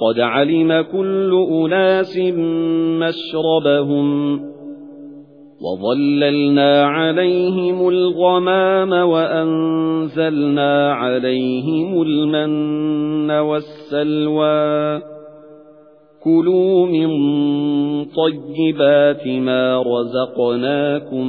قَدْ عَلِمَ كُلُّ أُنَاسٍ مَّشْرَبَهُمْ وَظَلَّلْنَا عَلَيْهِمُ الْغَمَامَ وَأَنزَلْنَا عَلَيْهِمُ الْمَنَّ وَالسَّلْوَىٰ. كُلُوا مِن طَيِّبَاتِ مَا رَزَقْنَاكُمْ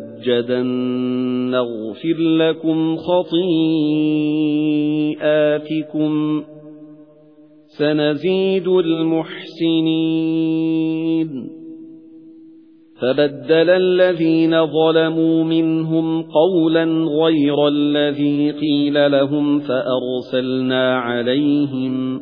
نَّغْفِرْ لَكُمْ خَطِيئَاتِكُمْ سَنَزِيدُ الْمُحْسِنِينَ فَبَدَّلَ الَّذِينَ ظَلَمُوا مِنْهُمْ قَوْلًا غَيْرَ الَّذِي قِيلَ لَهُمْ فَأَرْسَلْنَا عَلَيْهِمْ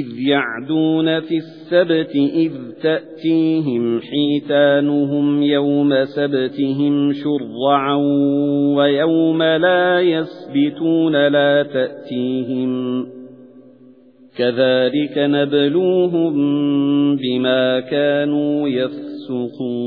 إِذْ يَعْدُونَ فِي السَّبْتِ إِذْ تَأْتِيهِمْ حِيتَانُهُمْ يَوْمَ سَبْتِهِمْ شُرَّعًا وَيَوْمَ لَا يَسْبِتُونَ لَا تَأْتِيهِمْ كَذَلِكَ نَبْلُوهُم بِمَا كَانُوا يَفْسُقُونَ